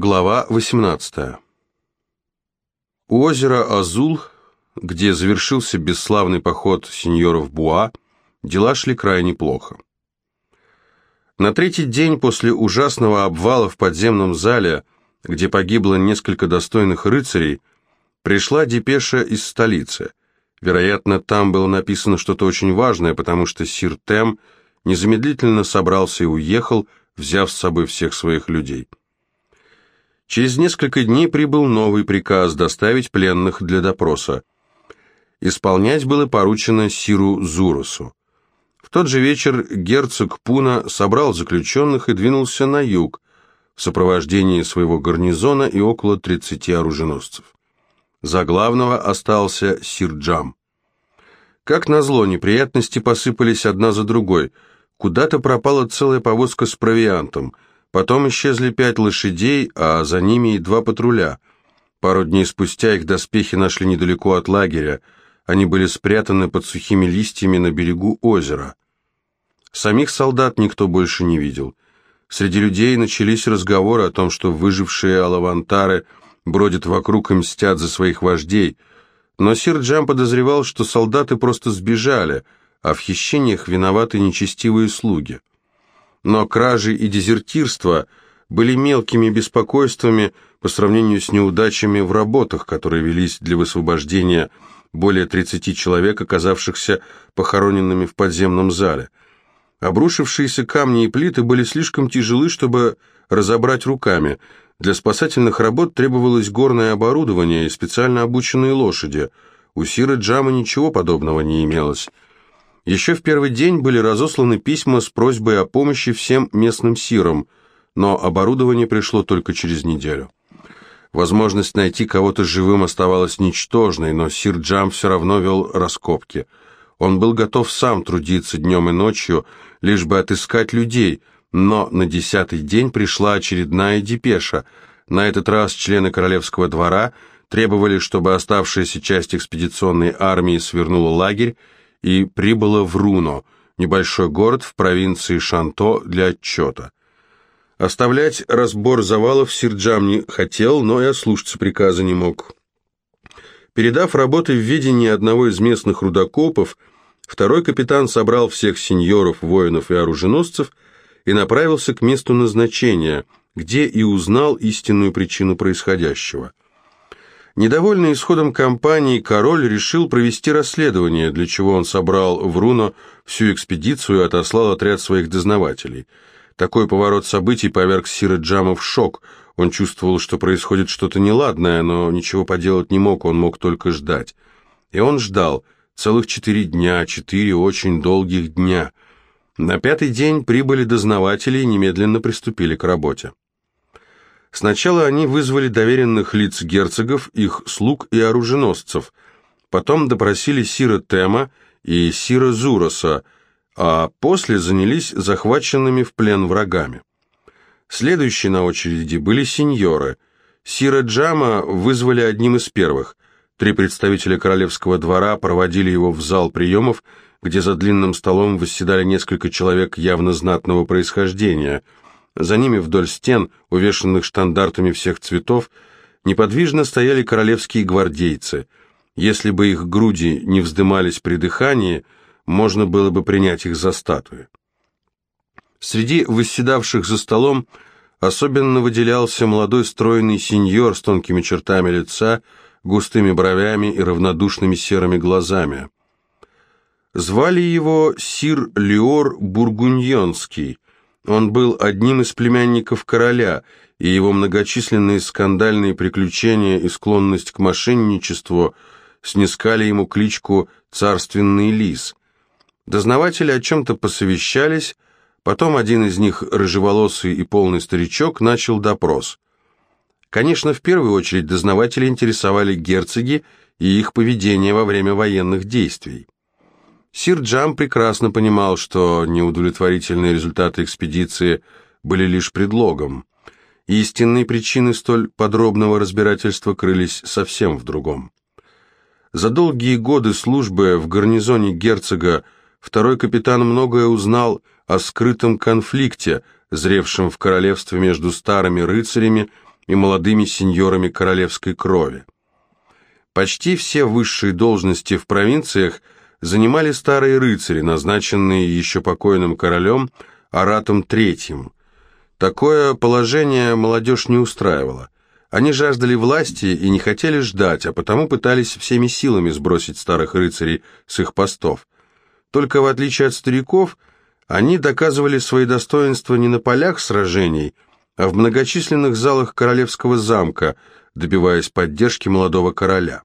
Глава 18. У озера Азул, где завершился бесславный поход сеньоров Буа, дела шли крайне плохо. На третий день после ужасного обвала в подземном зале, где погибло несколько достойных рыцарей, пришла депеша из столицы. Вероятно, там было написано что-то очень важное, потому что сир Тем незамедлительно собрался и уехал, взяв с собой всех своих людей. Через несколько дней прибыл новый приказ доставить пленных для допроса. Исполнять было поручено Сиру Зуросу. В тот же вечер герцог Пуна собрал заключенных и двинулся на юг в сопровождении своего гарнизона и около 30 оруженосцев. За главного остался Сир Джам. Как назло, неприятности посыпались одна за другой. Куда-то пропала целая повозка с провиантом – Потом исчезли пять лошадей, а за ними и два патруля. Пару дней спустя их доспехи нашли недалеко от лагеря. Они были спрятаны под сухими листьями на берегу озера. Самих солдат никто больше не видел. Среди людей начались разговоры о том, что выжившие алавантары бродят вокруг и мстят за своих вождей. Но сир Джам подозревал, что солдаты просто сбежали, а в хищениях виноваты нечестивые слуги но кражи и дезертирство были мелкими беспокойствами по сравнению с неудачами в работах, которые велись для высвобождения более 30 человек, оказавшихся похороненными в подземном зале. Обрушившиеся камни и плиты были слишком тяжелы, чтобы разобрать руками. Для спасательных работ требовалось горное оборудование и специально обученные лошади. У Сиры Джама ничего подобного не имелось. Еще в первый день были разосланы письма с просьбой о помощи всем местным сирам, но оборудование пришло только через неделю. Возможность найти кого-то живым оставалась ничтожной, но сир Джам все равно вел раскопки. Он был готов сам трудиться днем и ночью, лишь бы отыскать людей, но на десятый день пришла очередная депеша. На этот раз члены королевского двора требовали, чтобы оставшаяся часть экспедиционной армии свернула лагерь и прибыла в Руно, небольшой город в провинции Шанто, для отчета. Оставлять разбор завалов Сирджам не хотел, но и ослушаться приказа не мог. Передав работы в видении одного из местных рудокопов, второй капитан собрал всех сеньоров, воинов и оруженосцев и направился к месту назначения, где и узнал истинную причину происходящего – Недовольный исходом кампании, король решил провести расследование, для чего он собрал в Руно всю экспедицию и отослал отряд своих дознавателей. Такой поворот событий поверг Сира Джама в шок. Он чувствовал, что происходит что-то неладное, но ничего поделать не мог, он мог только ждать. И он ждал целых четыре дня, четыре очень долгих дня. На пятый день прибыли дознаватели и немедленно приступили к работе. Сначала они вызвали доверенных лиц герцогов, их слуг и оруженосцев, потом допросили Сира Тема и Сира Зуроса, а после занялись захваченными в плен врагами. Следующие на очереди были сеньоры. Сира Джама вызвали одним из первых. Три представителя королевского двора проводили его в зал приемов, где за длинным столом восседали несколько человек явно знатного происхождения – за ними вдоль стен, увешанных штандартами всех цветов, неподвижно стояли королевские гвардейцы. Если бы их груди не вздымались при дыхании, можно было бы принять их за статуи. Среди восседавших за столом особенно выделялся молодой стройный сеньор с тонкими чертами лица, густыми бровями и равнодушными серыми глазами. Звали его Сир Леор Бургуньонский, он был одним из племянников короля, и его многочисленные скандальные приключения и склонность к мошенничеству снискали ему кличку «Царственный лис». Дознаватели о чем-то посовещались, потом один из них, рыжеволосый и полный старичок, начал допрос. Конечно, в первую очередь дознаватели интересовали герцоги и их поведение во время военных действий. Сир Джам прекрасно понимал, что неудовлетворительные результаты экспедиции были лишь предлогом. Истинные причины столь подробного разбирательства крылись совсем в другом. За долгие годы службы в гарнизоне герцога второй капитан многое узнал о скрытом конфликте, зревшем в королевстве между старыми рыцарями и молодыми сеньорами королевской крови. Почти все высшие должности в провинциях занимали старые рыцари, назначенные еще покойным королем Аратом III. Такое положение молодежь не устраивало. Они жаждали власти и не хотели ждать, а потому пытались всеми силами сбросить старых рыцарей с их постов. Только в отличие от стариков, они доказывали свои достоинства не на полях сражений, а в многочисленных залах королевского замка, добиваясь поддержки молодого короля.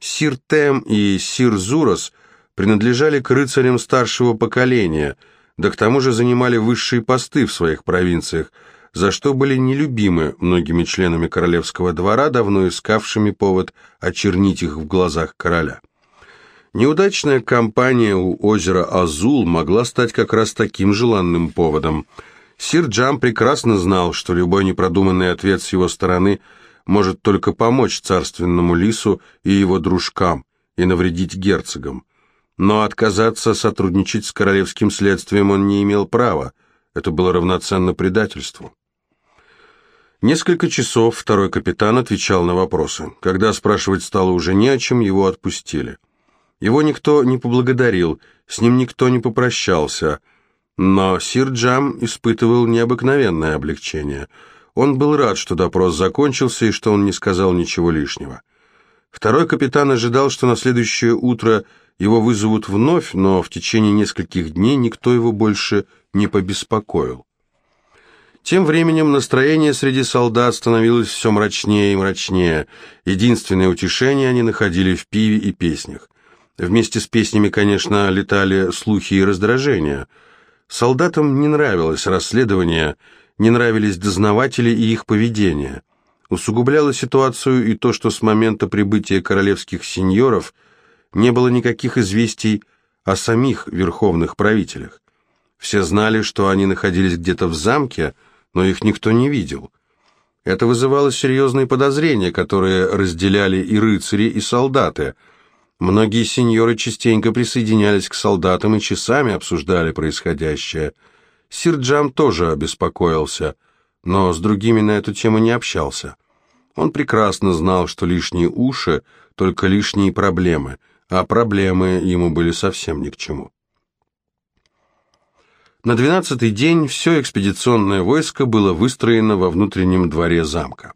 Сир Тем и Сир Зурос принадлежали к рыцарям старшего поколения, да к тому же занимали высшие посты в своих провинциях – за что были нелюбимы многими членами королевского двора, давно искавшими повод очернить их в глазах короля. Неудачная кампания у озера Азул могла стать как раз таким желанным поводом. Сир Джам прекрасно знал, что любой непродуманный ответ с его стороны может только помочь царственному лису и его дружкам и навредить герцогам. Но отказаться сотрудничать с королевским следствием он не имел права, это было равноценно предательству. Несколько часов второй капитан отвечал на вопросы. Когда спрашивать стало уже не о чем, его отпустили. Его никто не поблагодарил, с ним никто не попрощался, но сир Джам испытывал необыкновенное облегчение. Он был рад, что допрос закончился и что он не сказал ничего лишнего. Второй капитан ожидал, что на следующее утро его вызовут вновь, но в течение нескольких дней никто его больше не побеспокоил. Тем временем настроение среди солдат становилось все мрачнее и мрачнее. Единственное утешение они находили в пиве и песнях. Вместе с песнями, конечно, летали слухи и раздражения. Солдатам не нравилось расследование, не нравились дознаватели и их поведение. Усугубляло ситуацию и то, что с момента прибытия королевских сеньоров не было никаких известий о самих верховных правителях. Все знали, что они находились где-то в замке, но их никто не видел. Это вызывало серьезные подозрения, которые разделяли и рыцари, и солдаты. Многие сеньоры частенько присоединялись к солдатам и часами обсуждали происходящее. Сир Джам тоже обеспокоился, но с другими на эту тему не общался. Он прекрасно знал, что лишние уши — только лишние проблемы, а проблемы ему были совсем ни к чему. На двенадцатый день все экспедиционное войско было выстроено во внутреннем дворе замка.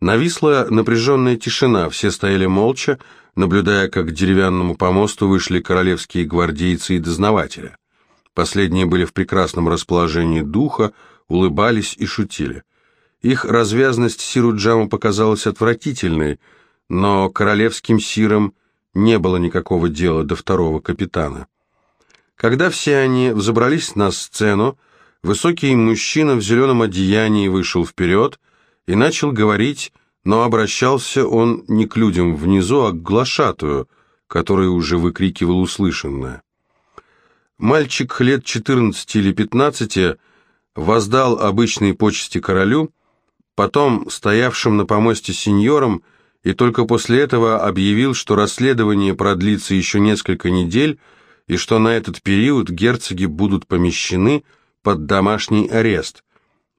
Нависла напряженная тишина, все стояли молча, наблюдая, как к деревянному помосту вышли королевские гвардейцы и дознаватели. Последние были в прекрасном расположении духа, улыбались и шутили. Их развязность Сиру Джаму показалась отвратительной, но королевским сирам не было никакого дела до второго капитана. Когда все они взобрались на сцену, высокий мужчина в зеленом одеянии вышел вперед и начал говорить, но обращался он не к людям внизу, а к глашатую, который уже выкрикивал услышанное. Мальчик лет 14 или 15 воздал обычные почести королю, потом стоявшим на помосте сеньорам, и только после этого объявил, что расследование продлится еще несколько недель, и что на этот период герцоги будут помещены под домашний арест.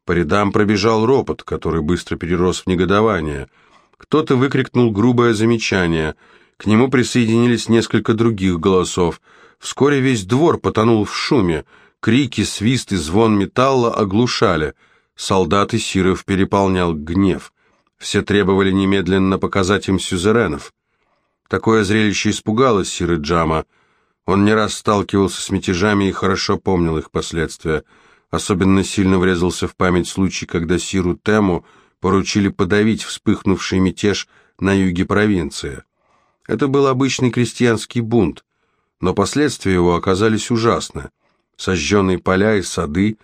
По рядам пробежал ропот, который быстро перерос в негодование. Кто-то выкрикнул грубое замечание. К нему присоединились несколько других голосов. Вскоре весь двор потонул в шуме. Крики, свист и звон металла оглушали. Солдаты Сиров переполнял гнев. Все требовали немедленно показать им сюзеренов. Такое зрелище испугало Сиры Джама — он не раз сталкивался с мятежами и хорошо помнил их последствия. Особенно сильно врезался в память случай, когда Сиру Тему поручили подавить вспыхнувший мятеж на юге провинции. Это был обычный крестьянский бунт, но последствия его оказались ужасны. Сожженные поля и сады,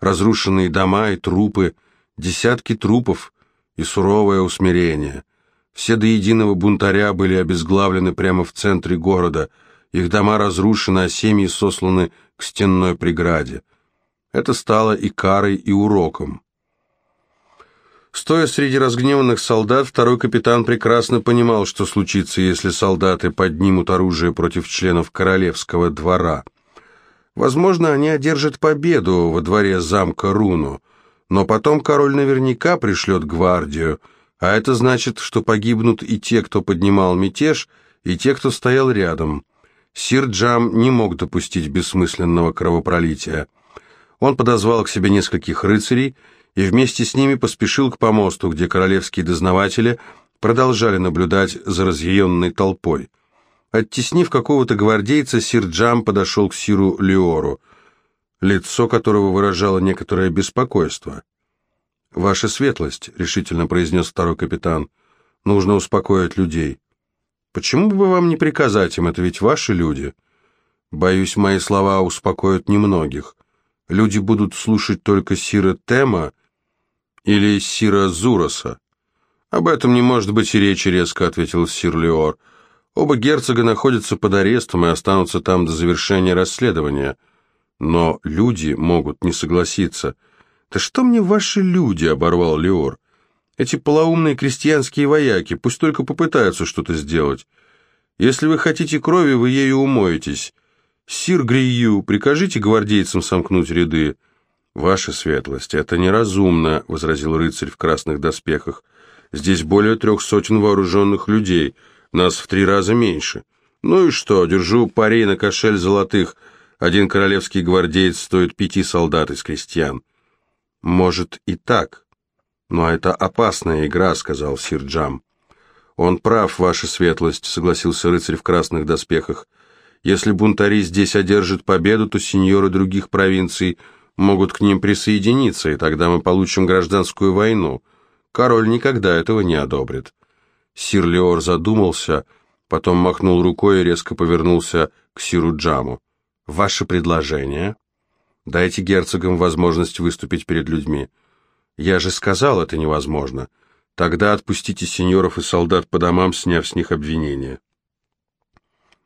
разрушенные дома и трупы, десятки трупов и суровое усмирение. Все до единого бунтаря были обезглавлены прямо в центре города – их дома разрушены, а семьи сосланы к стенной преграде. Это стало и карой, и уроком. Стоя среди разгневанных солдат, второй капитан прекрасно понимал, что случится, если солдаты поднимут оружие против членов королевского двора. Возможно, они одержат победу во дворе замка Руну, Но потом король наверняка пришлет гвардию, а это значит, что погибнут и те, кто поднимал мятеж, и те, кто стоял рядом. Сир Джам не мог допустить бессмысленного кровопролития. Он подозвал к себе нескольких рыцарей и вместе с ними поспешил к помосту, где королевские дознаватели продолжали наблюдать за разъяренной толпой. Оттеснив какого-то гвардейца, сир Джам подошел к сиру Леору, лицо которого выражало некоторое беспокойство. «Ваша светлость», — решительно произнес второй капитан, — «нужно успокоить людей». «Почему бы вам не приказать им, это ведь ваши люди?» «Боюсь, мои слова успокоят немногих. Люди будут слушать только Сира Тема или Сира Зуроса». «Об этом не может быть и речи», — резко ответил Сир Леор. «Оба герцога находятся под арестом и останутся там до завершения расследования. Но люди могут не согласиться». «Да что мне ваши люди?» — оборвал Леор. «Эти полоумные крестьянские вояки, пусть только попытаются что-то сделать. Если вы хотите крови, вы ею умоетесь. Сир Грию, прикажите гвардейцам сомкнуть ряды». «Ваша светлость, это неразумно», — возразил рыцарь в красных доспехах. «Здесь более трех сотен вооруженных людей, нас в три раза меньше. Ну и что, держу парей на кошель золотых. Один королевский гвардеец стоит пяти солдат из крестьян». «Может, и так. Но это опасная игра», — сказал сир Джам. «Он прав, ваша светлость», — согласился рыцарь в красных доспехах. «Если бунтари здесь одержат победу, то сеньоры других провинций могут к ним присоединиться, и тогда мы получим гражданскую войну. Король никогда этого не одобрит». Сир Леор задумался, потом махнул рукой и резко повернулся к сиру Джаму. «Ваше предложение?» Дайте герцогам возможность выступить перед людьми. Я же сказал, это невозможно. Тогда отпустите сеньоров и солдат по домам, сняв с них обвинения.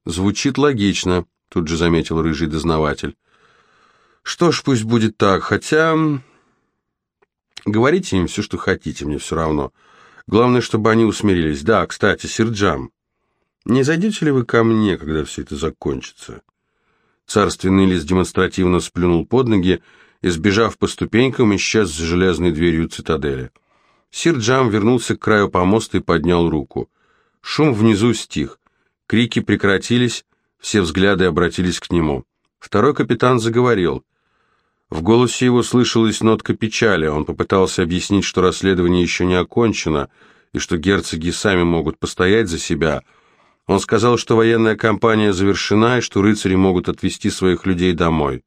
Звучит логично, тут же заметил рыжий дознаватель. Что ж, пусть будет так, хотя... Говорите им все, что хотите, мне все равно. Главное, чтобы они усмирились. Да, кстати, Сирджам, не зайдете ли вы ко мне, когда все это закончится?» Царственный лис демонстративно сплюнул под ноги и, сбежав по ступенькам, исчез за железной дверью цитадели. Сир Джам вернулся к краю помоста и поднял руку. Шум внизу стих. Крики прекратились, все взгляды обратились к нему. Второй капитан заговорил. В голосе его слышалась нотка печали. Он попытался объяснить, что расследование еще не окончено, и что герцоги сами могут постоять за себя – он сказал, что военная кампания завершена и что рыцари могут отвезти своих людей домой.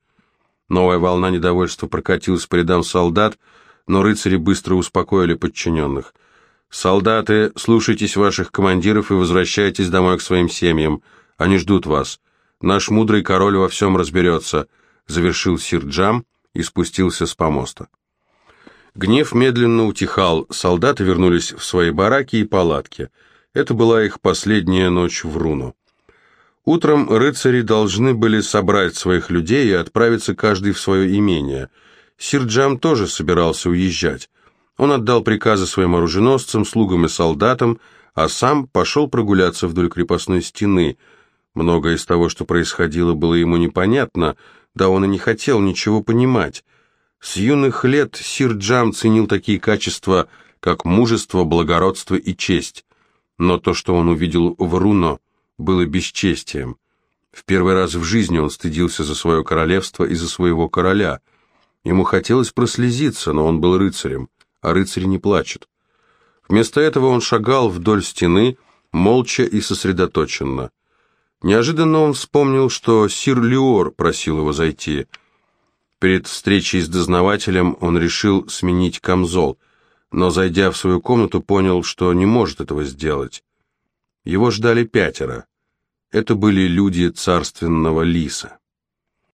Новая волна недовольства прокатилась по рядам солдат, но рыцари быстро успокоили подчиненных. «Солдаты, слушайтесь ваших командиров и возвращайтесь домой к своим семьям. Они ждут вас. Наш мудрый король во всем разберется», — завершил сир Джам и спустился с помоста. Гнев медленно утихал, солдаты вернулись в свои бараки и палатки — это была их последняя ночь в Руну. Утром рыцари должны были собрать своих людей и отправиться каждый в свое имение. Сирджам тоже собирался уезжать. Он отдал приказы своим оруженосцам, слугам и солдатам, а сам пошел прогуляться вдоль крепостной стены. Многое из того, что происходило, было ему непонятно, да он и не хотел ничего понимать. С юных лет Сирджам ценил такие качества, как мужество, благородство и честь но то, что он увидел в Руно, было бесчестием. В первый раз в жизни он стыдился за свое королевство и за своего короля. Ему хотелось прослезиться, но он был рыцарем, а рыцари не плачут. Вместо этого он шагал вдоль стены, молча и сосредоточенно. Неожиданно он вспомнил, что сир Леор просил его зайти. Перед встречей с дознавателем он решил сменить камзол – но, зайдя в свою комнату, понял, что не может этого сделать. Его ждали пятеро. Это были люди царственного лиса.